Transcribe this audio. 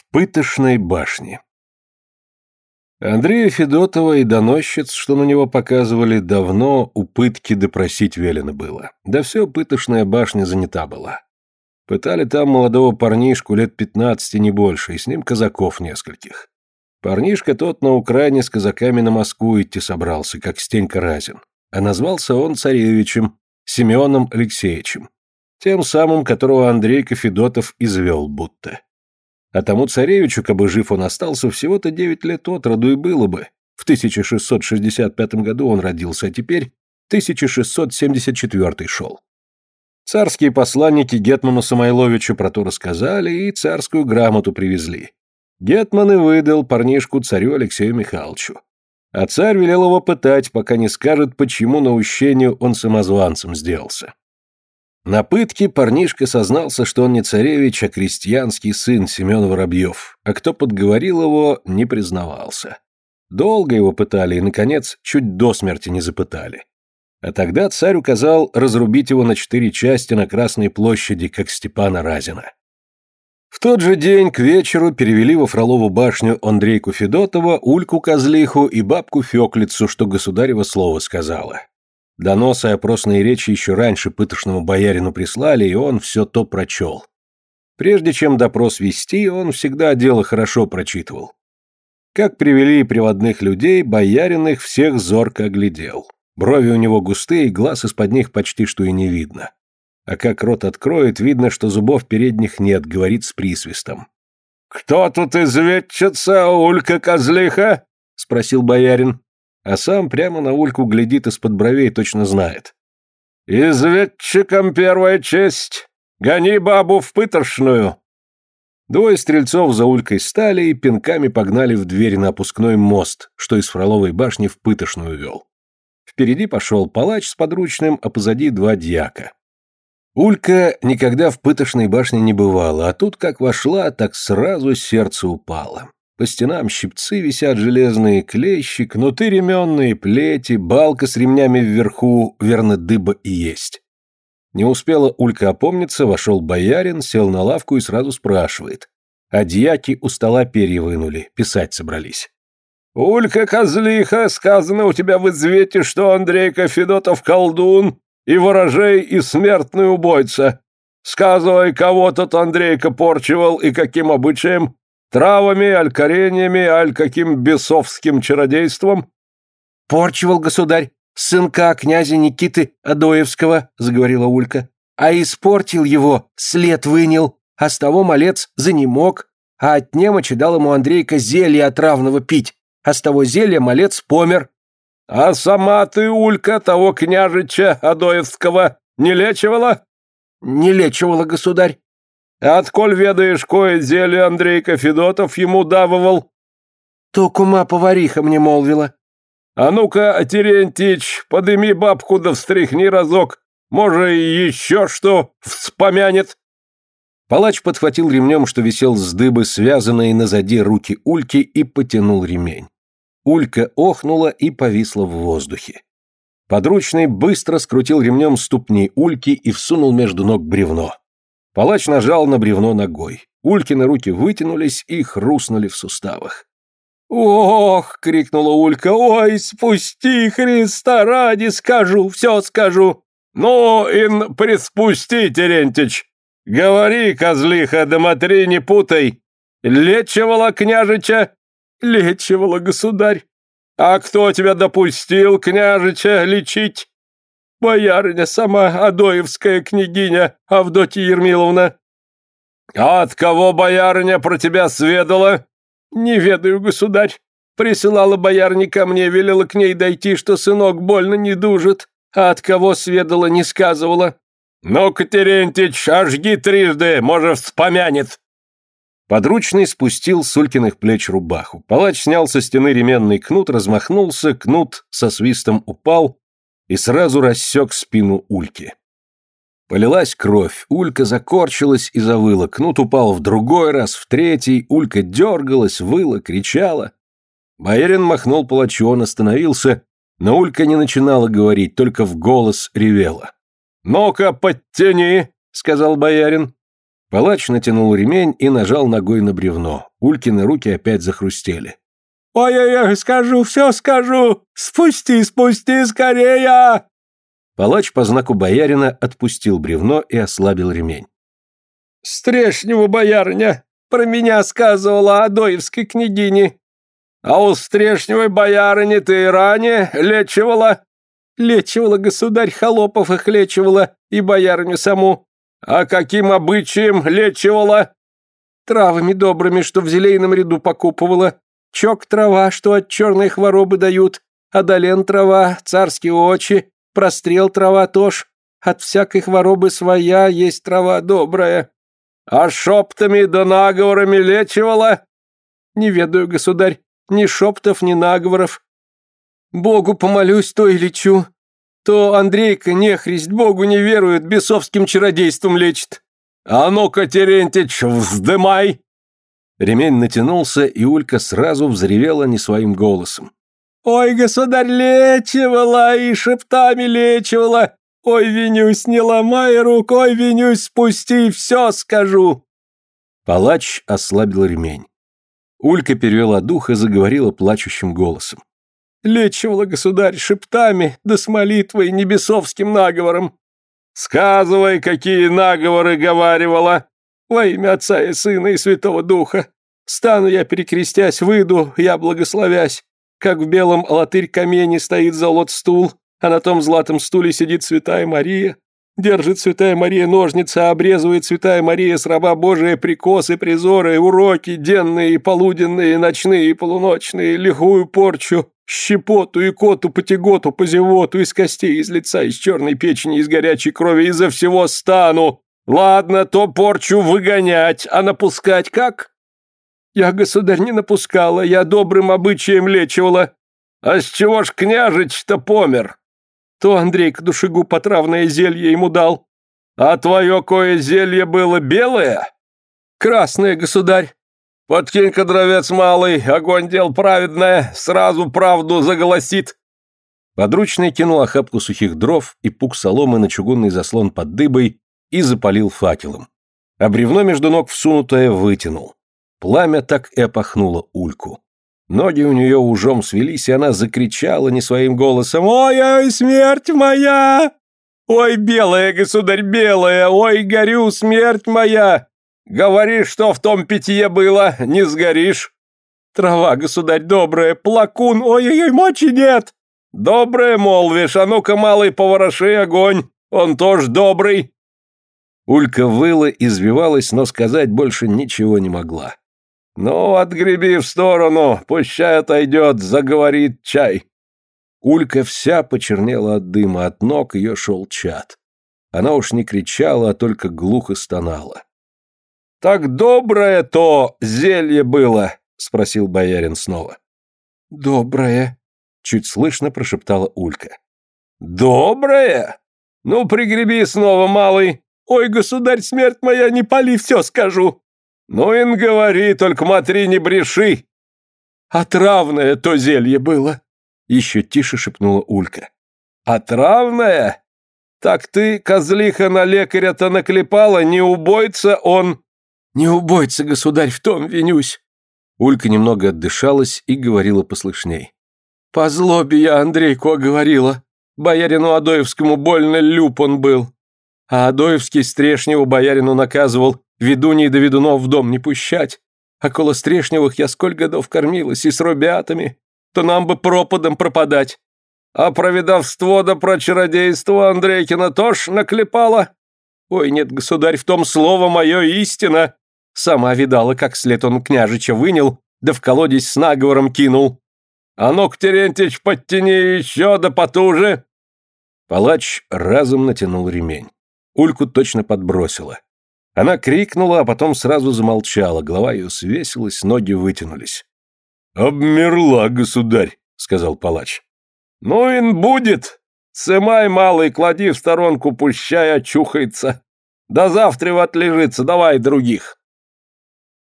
В пытошной башне Андрея Федотова и доносчиц, что на него показывали, давно у пытки допросить велено было. Да все пытошная башня занята была. Пытали там молодого парнишку лет пятнадцати, не больше, и с ним казаков нескольких. Парнишка тот на Украине с казаками на Москву идти собрался, как Стенька Разин. А назвался он царевичем, Семеном Алексеевичем. Тем самым, которого Андрейка Федотов извел будто. А тому царевичу, кабы жив он остался, всего-то девять лет от роду и было бы. В 1665 году он родился, а теперь 1674 шел. Царские посланники Гетману Самойловичу про то рассказали и царскую грамоту привезли. Гетман и выдал парнишку царю Алексею Михайловичу. А царь велел его пытать, пока не скажет, почему на ущению он самозванцем сделался. На пытке парнишка сознался, что он не царевич, а крестьянский сын Семен Воробьев, а кто подговорил его, не признавался. Долго его пытали и, наконец, чуть до смерти не запытали. А тогда царь указал разрубить его на четыре части на Красной площади, как Степана Разина. В тот же день к вечеру перевели во Фролову башню Андрейку Федотова, Ульку Козлиху и бабку Феклицу, что государево слово сказала. Доносы опросные речи еще раньше пытошному боярину прислали, и он все то прочел. Прежде чем допрос вести, он всегда дело хорошо прочитывал. Как привели приводных людей, боярин их всех зорко оглядел. Брови у него густые, глаз из-под них почти что и не видно. А как рот откроет, видно, что зубов передних нет, говорит с присвистом. «Кто тут изведчица, Улька-козлиха?» — спросил боярин а сам прямо на Ульку глядит из-под бровей, точно знает. «Изведчикам первая честь! Гони бабу в пытошную!» Двое стрельцов за Улькой стали и пинками погнали в дверь на опускной мост, что из Фроловой башни в пытошную вел. Впереди пошел палач с подручным, а позади два дьяка. Улька никогда в пытошной башне не бывала, а тут как вошла, так сразу сердце упало. По стенам щипцы висят железные, клещи, кнуты ременные, плети, балка с ремнями вверху, верно, дыба и есть. Не успела Улька опомниться, вошел боярин, сел на лавку и сразу спрашивает. А дьяки у стола перья вынули, писать собрались. «Улька Козлиха, сказано у тебя в извете, что Андрейка Федотов колдун и ворожей и смертный убойца. Сказывай, кого тот Андрейка порчивал и каким обычаем, Травами, аль кореньями, аль каким бесовским чародейством? Порчивал государь, сынка князя Никиты Адоевского, заговорила Улька, а испортил его, след вынял, а с того малец занемог, а от немочи дал ему Андрейка зелье отравного пить, а с того зелья малец помер. А сама ты, Улька, того княжича Адоевского не лечивала? Не лечивала, государь. Отколь ведаешь, кое зелье Андрейка Федотов ему давывал? То кума повариха мне молвила. А ну-ка, Терентич, подыми бабку да встряхни разок. Может, еще что вспомянет. Палач подхватил ремнем, что висел с дыбы, связанные назади руки Ульки, и потянул ремень. Улька охнула и повисла в воздухе. Подручный быстро скрутил ремнем ступни Ульки и всунул между ног бревно. Палач нажал на бревно ногой. Улькины руки вытянулись и хрустнули в суставах. «Ох!» — крикнула Улька. «Ой, спусти, Христа ради, скажу, все скажу!» «Ну, ин, приспусти, Терентич! Говори, козлиха, да матри не путай! Лечивала княжича?» «Лечивала, государь!» «А кто тебя допустил, княжича, лечить?» Боярыня сама, Адоевская княгиня Авдотья Ермиловна. А от кого боярыня про тебя сведала? Не ведаю, государь. Присылала боярня ко мне, велела к ней дойти, что сынок больно не дужит, а от кого сведала, не сказывала. Ну-ка, Терентич, ожги трижды, может, вспомянет. Подручный спустил с Улькиных плеч рубаху. Палач снял со стены ременный кнут, размахнулся, кнут со свистом упал, и сразу рассек спину Ульки. Полилась кровь, Улька закорчилась и завыла, кнут упал в другой раз, в третий, Улька дергалась, выла, кричала. Боярин махнул палачу, он остановился, но Улька не начинала говорить, только в голос ревела. «Ну-ка, подтяни!» — сказал боярин. Палач натянул ремень и нажал ногой на бревно. Улькины руки опять захрустели. «Ой-ой-ой, скажу, все скажу! Спусти, спусти скорее!» Палач по знаку боярина отпустил бревно и ослабил ремень. «Стрешневу боярня про меня сказывала Адоевской княгине. А у стрешневой боярыни ты и ранее лечивала?» «Лечивала, государь, холопов их лечивала, и боярню саму. А каким обычаем лечивала?» «Травами добрыми, что в зелейном ряду покупывала. Чок трава, что от черной хворобы дают, адален трава, царские очи, прострел трава тоже. От всякой хворобы своя есть трава добрая. А шептами да наговорами лечивала? Не ведаю, государь, ни шептов, ни наговоров. Богу помолюсь, то и лечу. То Андрейка, нехрист, Богу не верует, бесовским чародейством лечит. А ну-ка, Терентич, вздымай! Ремень натянулся, и Улька сразу взревела не своим голосом. «Ой, государь, лечивала и шептами лечивала! Ой, винюсь, не ломай рук, ой, винюсь, спусти, все скажу!» Палач ослабил ремень. Улька перевела дух и заговорила плачущим голосом. «Лечивала, государь, шептами, да с молитвой, небесовским наговором!» «Сказывай, какие наговоры говаривала!» Во имя Отца и Сына и Святого Духа. Стану я, перекрестясь, выйду, я благословясь. Как в белом латырь камени стоит золот стул, а на том златом стуле сидит Святая Мария. Держит Святая Мария ножницы, а обрезывает Святая Мария с раба Божия прикосы, призоры, уроки, денные и полуденные, ночные и полуночные, лихую порчу, щепоту, и коту, потяготу, позевоту, из костей, из лица, из черной печени, из горячей крови, изо всего стану. Ладно, то порчу выгонять, а напускать как? Я, государь, не напускала, я добрым обычаем лечивала. А с чего ж княжич-то помер? То Андрейка душегу потравное зелье ему дал. А твое кое зелье было белое? Красное, государь. Подкинь-ка, дровец малый, огонь дел праведное, сразу правду заголосит. Подручный кинул охапку сухих дров и пук соломы на чугунный заслон под дыбой и запалил факелом. А бревно между ног всунутое вытянул. Пламя так и опахнуло ульку. Ноги у нее ужом свелись, и она закричала не своим голосом «Ой-ой, смерть моя! Ой, белая, государь, белая! Ой, горю, смерть моя! Говори, что в том питье было, не сгоришь!» «Трава, государь, добрая, плакун, ой-ой-ой, мочи нет!» «Доброе, молвишь, а ну-ка, малый, повороши огонь, он тоже добрый!» Улька выла, извивалась, но сказать больше ничего не могла. «Ну, отгреби в сторону, пущай отойдет, заговорит чай». Улька вся почернела от дыма, от ног ее шел чад. Она уж не кричала, а только глухо стонала. «Так доброе то зелье было?» — спросил боярин снова. «Доброе», — чуть слышно прошептала Улька. «Доброе? Ну, пригреби снова, малый. «Ой, государь, смерть моя, не пали, все скажу!» «Ну, ин говори, только матри не бреши!» «Отравное то зелье было!» Еще тише шепнула Улька. «Отравное? Так ты, козлиха, на лекаря-то наклепала, не убойца он...» «Не убойца, государь, в том винюсь!» Улька немного отдышалась и говорила послышней. «По злобе я Андрейку оговорила. Боярину Адоевскому больно люп он был. А Адоевский Стрешневу боярину наказывал ведуней да ведунов в дом не пущать. А коло Стрешневых я сколько годов кормилась и с ребятами, то нам бы пропадом пропадать. А про ведовство да про чародейство Андрейкина тоже наклепала? Ой, нет, государь, в том слово мое истина. Сама видала, как след он княжича вынял, да в колодец с наговором кинул. А ну-ка, Терентьич, подтяни еще да потуже. Палач разом натянул ремень. Ульку точно подбросила. Она крикнула, а потом сразу замолчала, голова ее свесилась, ноги вытянулись. «Обмерла, государь», — сказал палач. «Ну, ин будет. Сымай, малый, клади в сторонку, пущай очухается. До завтра отлежится, давай других».